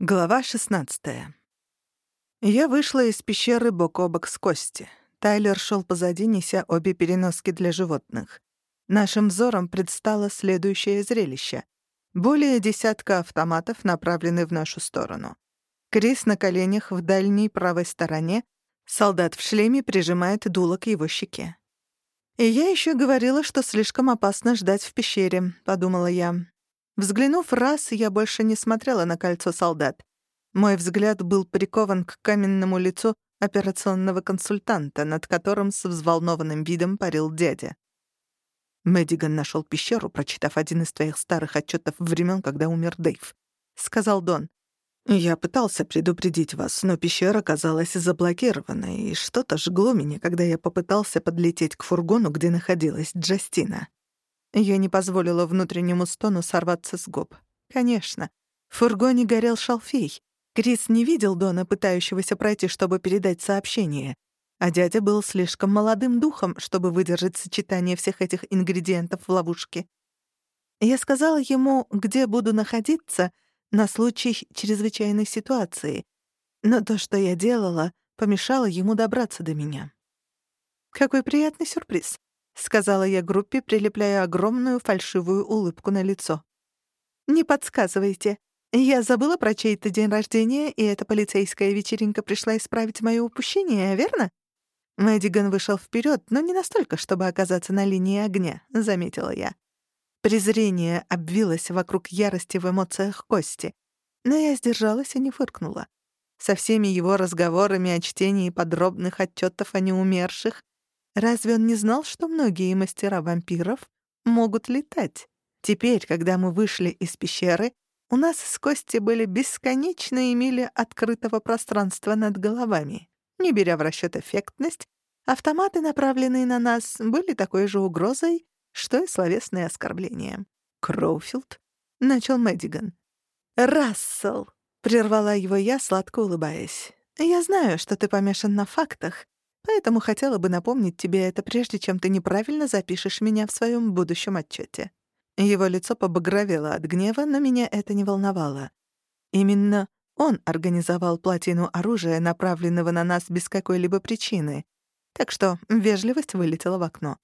Глава 16. Я вышла из пещеры бок о бок с Кости. Тайлер шел позади, неся обе переноски для животных. Нашим взором предстало следующее зрелище. Более десятка автоматов направлены в нашу сторону. Крис на коленях в дальней правой стороне, солдат в шлеме прижимает дуло к его щеке. «И я еще говорила, что слишком опасно ждать в пещере», — подумала я. Взглянув раз, я больше не смотрела на кольцо солдат. Мой взгляд был прикован к каменному лицу операционного консультанта, над которым с взволнованным видом парил дядя. «Мэддиган нашел пещеру, прочитав один из твоих старых отчетов времен, когда умер Дэйв», — сказал Дон. «Я пытался предупредить вас, но пещера оказалась заблокирована, и что-то жгло меня, когда я попытался подлететь к фургону, где находилась Джастина. Я не позволила внутреннему стону сорваться с губ. Конечно. В фургоне горел шалфей. Крис не видел Дона, пытающегося пройти, чтобы передать сообщение. А дядя был слишком молодым духом, чтобы выдержать сочетание всех этих ингредиентов в ловушке. Я сказала ему, где буду находиться на случай чрезвычайной ситуации. Но то, что я делала, помешало ему добраться до меня. Какой приятный сюрприз. — сказала я группе, прилепляя огромную фальшивую улыбку на лицо. «Не подсказывайте. Я забыла про чей-то день рождения, и эта полицейская вечеринка пришла исправить моё упущение, верно?» Мэддиган вышел вперед, но не настолько, чтобы оказаться на линии огня, — заметила я. Презрение обвилось вокруг ярости в эмоциях Кости, но я сдержалась и не фыркнула. Со всеми его разговорами о чтении подробных отчетов о неумерших Разве он не знал, что многие мастера вампиров могут летать? Теперь, когда мы вышли из пещеры, у нас с Костей были бесконечные мили открытого пространства над головами. Не беря в расчет эффектность, автоматы, направленные на нас, были такой же угрозой, что и словесные оскорбления. «Кроуфилд?» — начал Мэддиган. «Рассел!» — прервала его я, сладко улыбаясь. «Я знаю, что ты помешан на фактах, Поэтому хотела бы напомнить тебе это, прежде чем ты неправильно запишешь меня в своем будущем отчете. Его лицо побагровело от гнева, но меня это не волновало. Именно он организовал плотину оружия, направленного на нас без какой-либо причины. Так что вежливость вылетела в окно.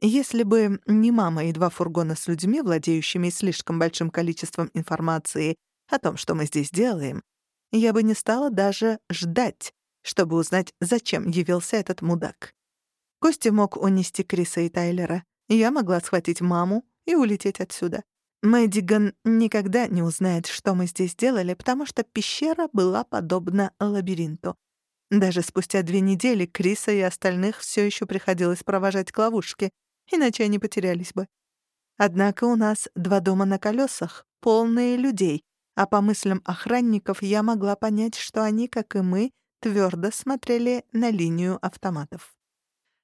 Если бы не мама и два фургона с людьми, владеющими слишком большим количеством информации о том, что мы здесь делаем, я бы не стала даже ждать, чтобы узнать, зачем явился этот мудак. Костя мог унести Криса и Тайлера. Я могла схватить маму и улететь отсюда. Мэддиган никогда не узнает, что мы здесь делали, потому что пещера была подобна лабиринту. Даже спустя две недели Криса и остальных все еще приходилось провожать к ловушке, иначе они потерялись бы. Однако у нас два дома на колесах, полные людей, а по мыслям охранников я могла понять, что они, как и мы, твердо смотрели на линию автоматов.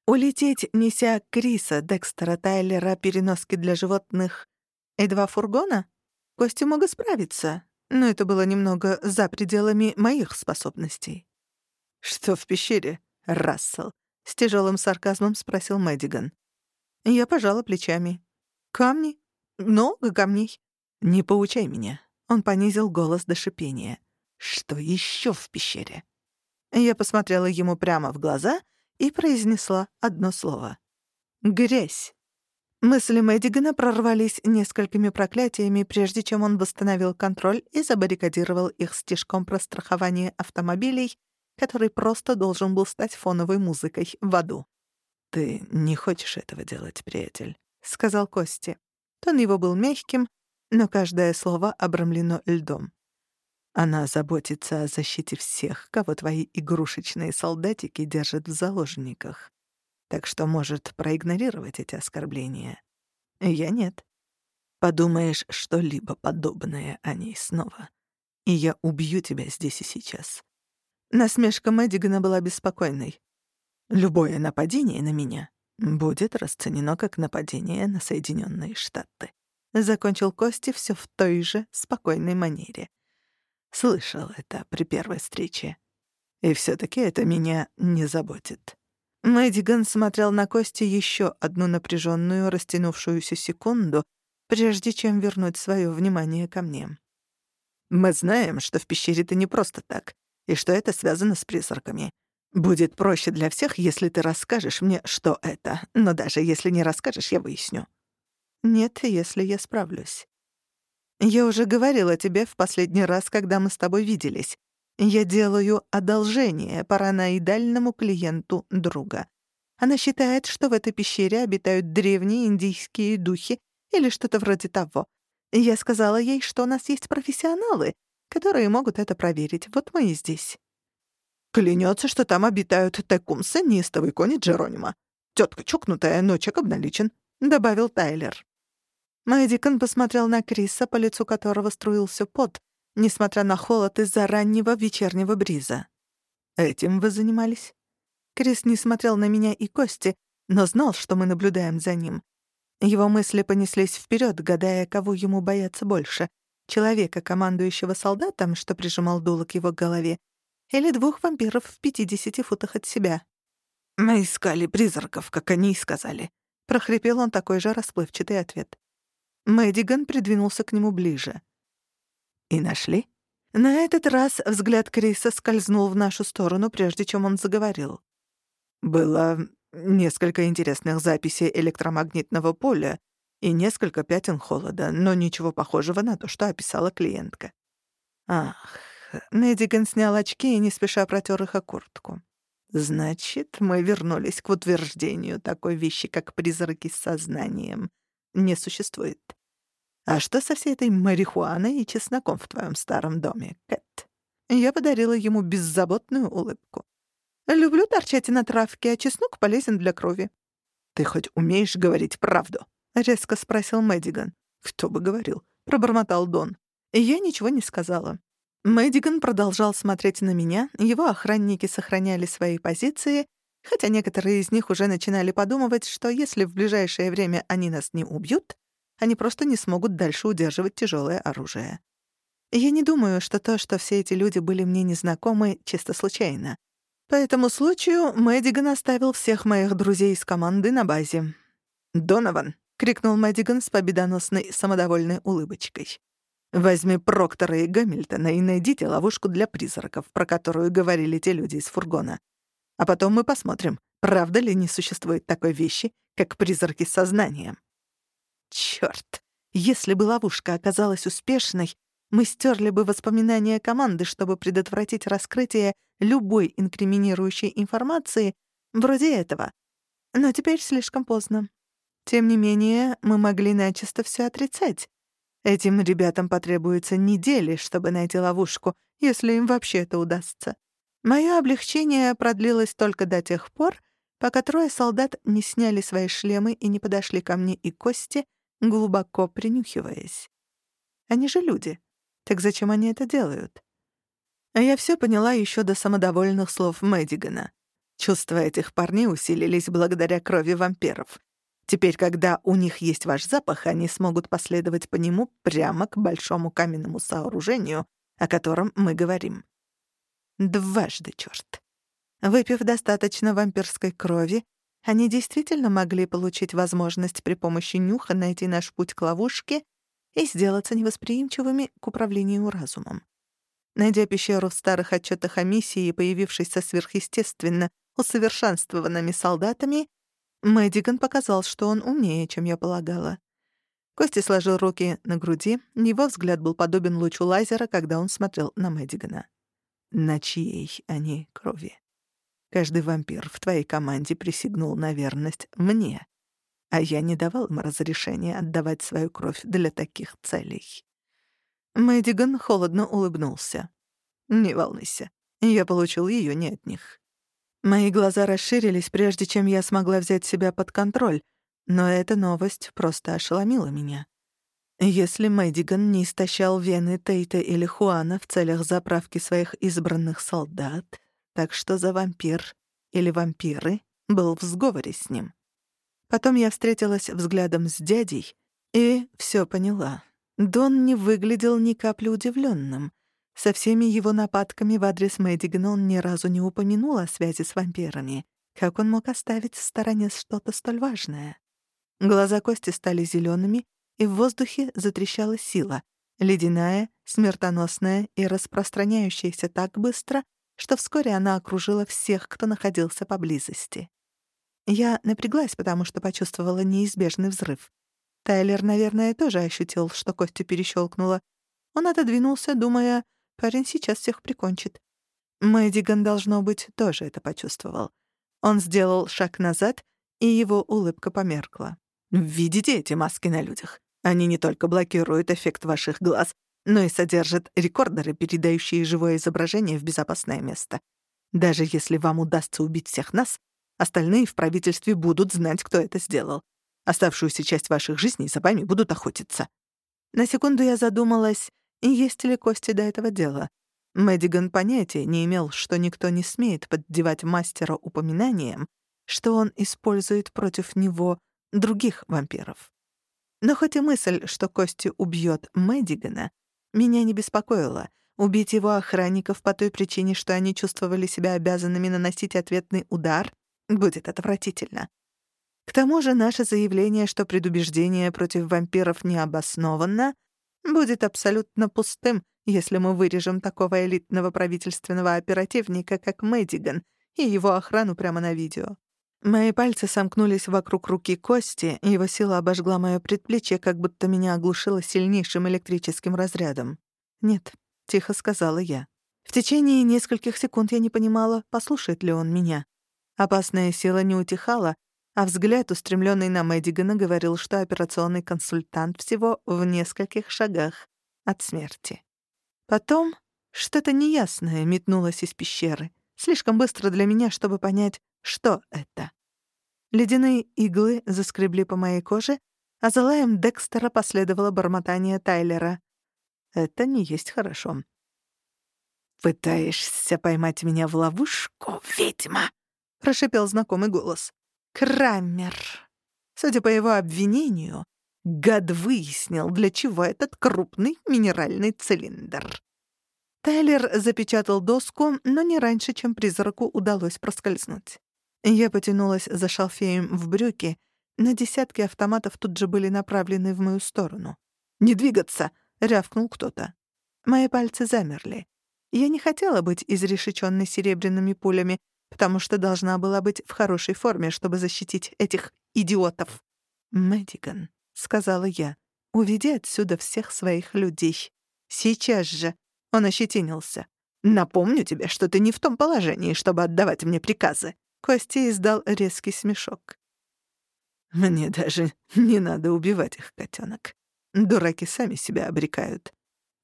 Улететь, неся Криса, Декстера, Тайлера, переноски для животных и два фургона? Кости мог справиться, но это было немного за пределами моих способностей. «Что в пещере, Рассел?» — с тяжелым сарказмом спросил Мэддиган. Я пожала плечами. «Камни? Много камней?» «Не поучай меня». Он понизил голос до шипения. «Что еще в пещере?» Я посмотрела ему прямо в глаза и произнесла одно слово. «Грязь». Мысли Мэддигана прорвались несколькими проклятиями, прежде чем он восстановил контроль и забаррикадировал их стежком про страхование автомобилей, который просто должен был стать фоновой музыкой в аду. «Ты не хочешь этого делать, приятель», — сказал Кости. Тон его был мягким, но каждое слово обрамлено льдом. Она заботится о защите всех, кого твои игрушечные солдатики держат в заложниках. Так что может проигнорировать эти оскорбления. Я нет. Подумаешь что-либо подобное о ней снова, и я убью тебя здесь и сейчас. Насмешка Мэддигана была беспокойной. Любое нападение на меня будет расценено как нападение на Соединенные Штаты. Закончил Кости все в той же спокойной манере — Слышал это при первой встрече. И все таки это меня не заботит. Мэддиган смотрел на Кости еще одну напряженную, растянувшуюся секунду, прежде чем вернуть свое внимание ко мне. Мы знаем, что в пещере ты не просто так, и что это связано с призраками. Будет проще для всех, если ты расскажешь мне, что это, но даже если не расскажешь, я выясню». «Нет, если я справлюсь». «Я уже говорила тебе в последний раз, когда мы с тобой виделись. Я делаю одолжение параноидальному клиенту друга. Она считает, что в этой пещере обитают древние индийские духи или что-то вроде того. Я сказала ей, что у нас есть профессионалы, которые могут это проверить. Вот мы и здесь. Клянется, что там обитают Текумса, неистовый кони Джеронима. Тетка чокнутая, но чек обналичен», — добавил Тайлер. Мэддикон посмотрел на Криса, по лицу которого струился пот, несмотря на холод из-за раннего вечернего бриза. «Этим вы занимались?» Крис не смотрел на меня и Кости, но знал, что мы наблюдаем за ним. Его мысли понеслись вперед, гадая, кого ему бояться больше — человека, командующего солдатом, что прижимал дуло к его голове, или двух вампиров в пятидесяти футах от себя. «Мы искали призраков, как они и сказали», — прохрипел он такой же расплывчатый ответ. Мэддиган придвинулся к нему ближе. «И нашли?» На этот раз взгляд Криса скользнул в нашу сторону, прежде чем он заговорил. «Было несколько интересных записей электромагнитного поля и несколько пятен холода, но ничего похожего на то, что описала клиентка. Ах, Недиган снял очки и не спеша протер их о куртку. Значит, мы вернулись к утверждению такой вещи, как призраки с сознанием. Не существует. А что со всей этой марихуаной и чесноком в твоем старом доме, Кэт? Я подарила ему беззаботную улыбку. Люблю торчать на травке, а чеснок полезен для крови». «Ты хоть умеешь говорить правду?» — резко спросил Мэддиган. «Кто бы говорил?» — пробормотал Дон. Я ничего не сказала. Мэддиган продолжал смотреть на меня, его охранники сохраняли свои позиции, хотя некоторые из них уже начинали подумывать, что если в ближайшее время они нас не убьют, они просто не смогут дальше удерживать тяжелое оружие. Я не думаю, что то, что все эти люди были мне незнакомы, чисто случайно. По этому случаю Мэддиган оставил всех моих друзей из команды на базе. «Донован!» — крикнул Мэддиган с победоносной самодовольной улыбочкой. «Возьми Проктора и Гамильтона и найдите ловушку для призраков, про которую говорили те люди из фургона. А потом мы посмотрим, правда ли не существует такой вещи, как призраки с сознанием». Чёрт! Если бы ловушка оказалась успешной, мы стерли бы воспоминания команды, чтобы предотвратить раскрытие любой инкриминирующей информации вроде этого. Но теперь слишком поздно. Тем не менее, мы могли начисто все отрицать. Этим ребятам потребуется недели, чтобы найти ловушку, если им вообще это удастся. Мое облегчение продлилось только до тех пор, пока трое солдат не сняли свои шлемы и не подошли ко мне и Кости, глубоко принюхиваясь. Они же люди. Так зачем они это делают? А я все поняла еще до самодовольных слов Мэддигана. Чувства этих парней усилились благодаря крови вампиров. Теперь, когда у них есть ваш запах, они смогут последовать по нему прямо к большому каменному сооружению, о котором мы говорим. Дважды, чёрт. Выпив достаточно вампирской крови, они действительно могли получить возможность при помощи нюха найти наш путь к ловушке и сделаться невосприимчивыми к управлению разумом. Найдя пещеру в старых отчетах о миссии, появившейся сверхъестественно усовершенствованными солдатами, Мэддиган показал, что он умнее, чем я полагала. Кости сложил руки на груди, его взгляд был подобен лучу лазера, когда он смотрел на Мэддигана. На чьей они крови? Каждый вампир в твоей команде присягнул на верность мне а я не давал им разрешения отдавать свою кровь для таких целей. Мэддиган холодно улыбнулся. «Не волнуйся, я получил ее не от них». Мои глаза расширились, прежде чем я смогла взять себя под контроль, но эта новость просто ошеломила меня. Если Мэддиган не истощал вены Тейта или Хуана в целях заправки своих избранных солдат, так что за вампир или вампиры был в сговоре с ним. Потом я встретилась взглядом с дядей и все поняла. Дон не выглядел ни капли удивленным. Со всеми его нападками в адрес Мэддигана он ни разу не упомянул о связи с вампирами. Как он мог оставить в стороне что-то столь важное? Глаза Кости стали зелеными, и в воздухе затрещала сила. Ледяная, смертоносная и распространяющаяся так быстро, что вскоре она окружила всех, кто находился поблизости. Я напряглась, потому что почувствовала неизбежный взрыв. Тайлер, наверное, тоже ощутил, что Костю перещелкнуло. Он отодвинулся, думая, парень сейчас всех прикончит. Мэддиган, должно быть, тоже это почувствовал. Он сделал шаг назад, и его улыбка померкла. «Видите эти маски на людях? Они не только блокируют эффект ваших глаз, но и содержат рекордеры, передающие живое изображение в безопасное место. Даже если вам удастся убить всех нас, остальные в правительстве будут знать, кто это сделал. Оставшуюся часть ваших жизней за вами будут охотиться». На секунду я задумалась, есть ли кости до этого дела. Мэддиган понятия не имел, что никто не смеет поддевать мастера упоминанием, что он использует против него других вампиров. Но хоть и мысль, что Кости убьет Мэддигана, меня не беспокоила. Убить его охранников по той причине, что они чувствовали себя обязанными наносить ответный удар, будет отвратительно. К тому же наше заявление, что предубеждение против вампиров не обоснованно, будет абсолютно пустым, если мы вырежем такого элитного правительственного оперативника, как Мэддиган, и его охрану прямо на видео. Мои пальцы сомкнулись вокруг руки Кости, его сила обожгла моё предплечье, как будто меня оглушило сильнейшим электрическим разрядом. «Нет», — тихо сказала я. В течение нескольких секунд я не понимала, послушает ли он меня. Опасная сила не утихала, а взгляд, устремленный на Мэддигана, говорил, что операционный консультант всего в нескольких шагах от смерти. Потом что-то неясное метнулось из пещеры, слишком быстро для меня, чтобы понять, что это? Ледяные иглы заскребли по моей коже, а за лаем Декстера последовало бормотание Тайлера. Это не есть хорошо. «Пытаешься поймать меня в ловушку, ведьма?» — прошипел знакомый голос. «Крамер». Судя по его обвинению, гад выяснил, для чего этот крупный минеральный цилиндр. Тайлер запечатал доску, но не раньше, чем призраку удалось проскользнуть. Я потянулась за шалфеем в брюки, но десятки автоматов тут же были направлены в мою сторону. «Не двигаться!» — рявкнул кто-то. Мои пальцы замерли. Я не хотела быть изрешеченной серебряными пулями, потому что должна была быть в хорошей форме, чтобы защитить этих идиотов. «Мэддиган», — сказала я, — «уведи отсюда всех своих людей. Сейчас же!» — он ощетинился. «Напомню тебе, что ты не в том положении, чтобы отдавать мне приказы». Костя издал резкий смешок. «Мне даже не надо убивать их, котенок. Дураки сами себя обрекают.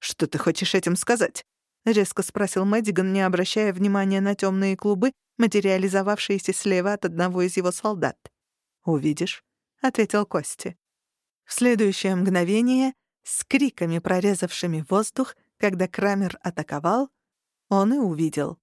Что ты хочешь этим сказать?» — резко спросил Мэддиган, не обращая внимания на темные клубы, материализовавшиеся слева от одного из его солдат. «Увидишь», — ответил Кости. В следующее мгновение, с криками, прорезавшими воздух, когда Крамер атаковал, он и увидел.